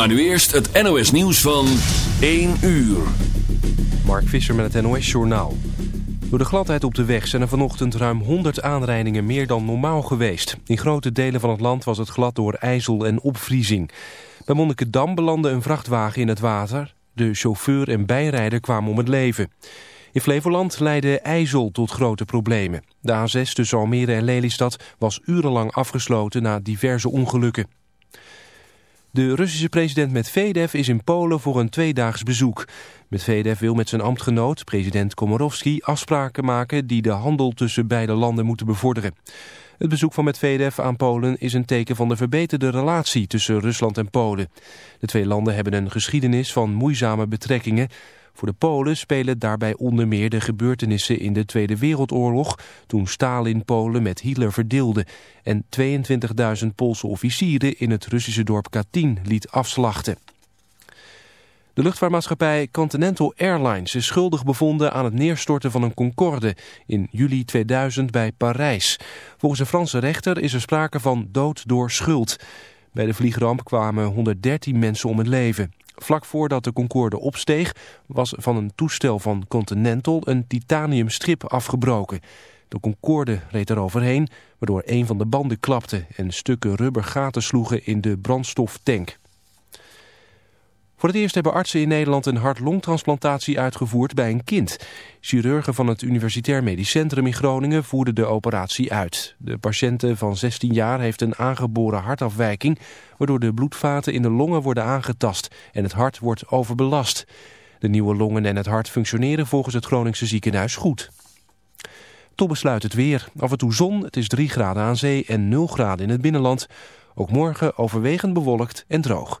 Maar nu eerst het NOS nieuws van 1 uur. Mark Visser met het NOS Journaal. Door de gladheid op de weg zijn er vanochtend ruim 100 aanrijdingen meer dan normaal geweest. In grote delen van het land was het glad door ijzel en opvriezing. Bij Monnikendam belandde een vrachtwagen in het water. De chauffeur en bijrijder kwamen om het leven. In Flevoland leidde ijzel tot grote problemen. De A6 tussen Almere en Lelystad was urenlang afgesloten na diverse ongelukken. De Russische president Medvedev is in Polen voor een tweedaags bezoek. Medvedev wil met zijn ambtgenoot, president Komorowski, afspraken maken die de handel tussen beide landen moeten bevorderen. Het bezoek van Medvedev aan Polen is een teken van de verbeterde relatie tussen Rusland en Polen. De twee landen hebben een geschiedenis van moeizame betrekkingen. Voor de Polen spelen daarbij onder meer de gebeurtenissen in de Tweede Wereldoorlog... toen Stalin Polen met Hitler verdeelde... en 22.000 Poolse officieren in het Russische dorp Katyn liet afslachten. De luchtvaartmaatschappij Continental Airlines is schuldig bevonden aan het neerstorten van een Concorde in juli 2000 bij Parijs. Volgens een Franse rechter is er sprake van dood door schuld. Bij de vliegramp kwamen 113 mensen om het leven. Vlak voordat de Concorde opsteeg was van een toestel van Continental een titaniumstrip afgebroken. De Concorde reed eroverheen, waardoor een van de banden klapte en stukken rubber gaten sloegen in de brandstoftank. Voor het eerst hebben artsen in Nederland een hart-longtransplantatie uitgevoerd bij een kind. Chirurgen van het Universitair Medisch Centrum in Groningen voerden de operatie uit. De patiënte van 16 jaar heeft een aangeboren hartafwijking... waardoor de bloedvaten in de longen worden aangetast en het hart wordt overbelast. De nieuwe longen en het hart functioneren volgens het Groningse ziekenhuis goed. Tot besluit het weer. Af en toe zon, het is 3 graden aan zee en 0 graden in het binnenland. Ook morgen overwegend bewolkt en droog.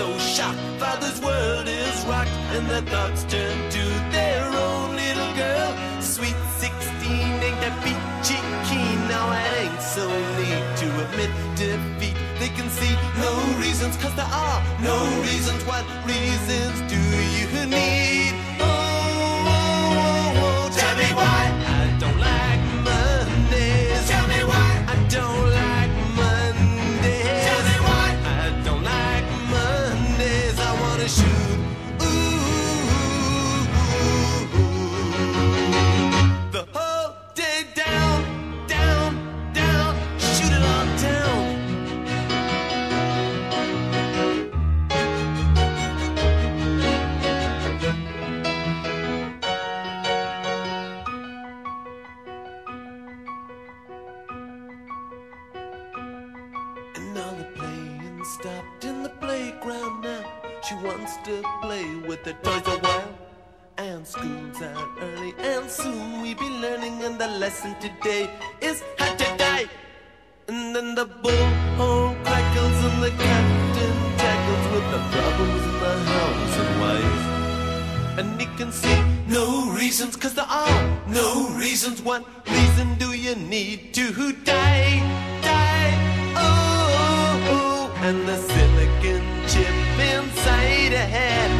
So shocked, father's world is rocked, and their thoughts turn to their own little girl. Sweet 16 ain't that peachy keen, now it ain't so neat to admit defeat. They can see no reasons, cause there are no reasons. What reasons do you need? With the toys a while. And school's out early, and soon we be learning. And the lesson today is how to die. And then the bullhorn crackles, and the captain tackles with the problems in the house and wife. And he can see no reasons, cause there are no reasons. What reason do you need to die? Die, oh, oh, oh. And the silicon chip inside a head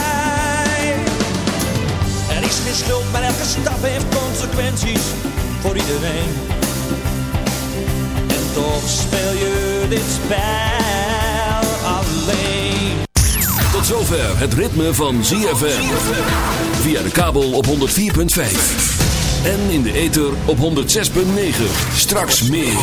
Is geen schuld, maar elke stap heeft consequenties voor iedereen. En toch speel je dit spel alleen. Tot zover het ritme van ZFM. Via de kabel op 104.5. En in de ether op 106.9. Straks meer.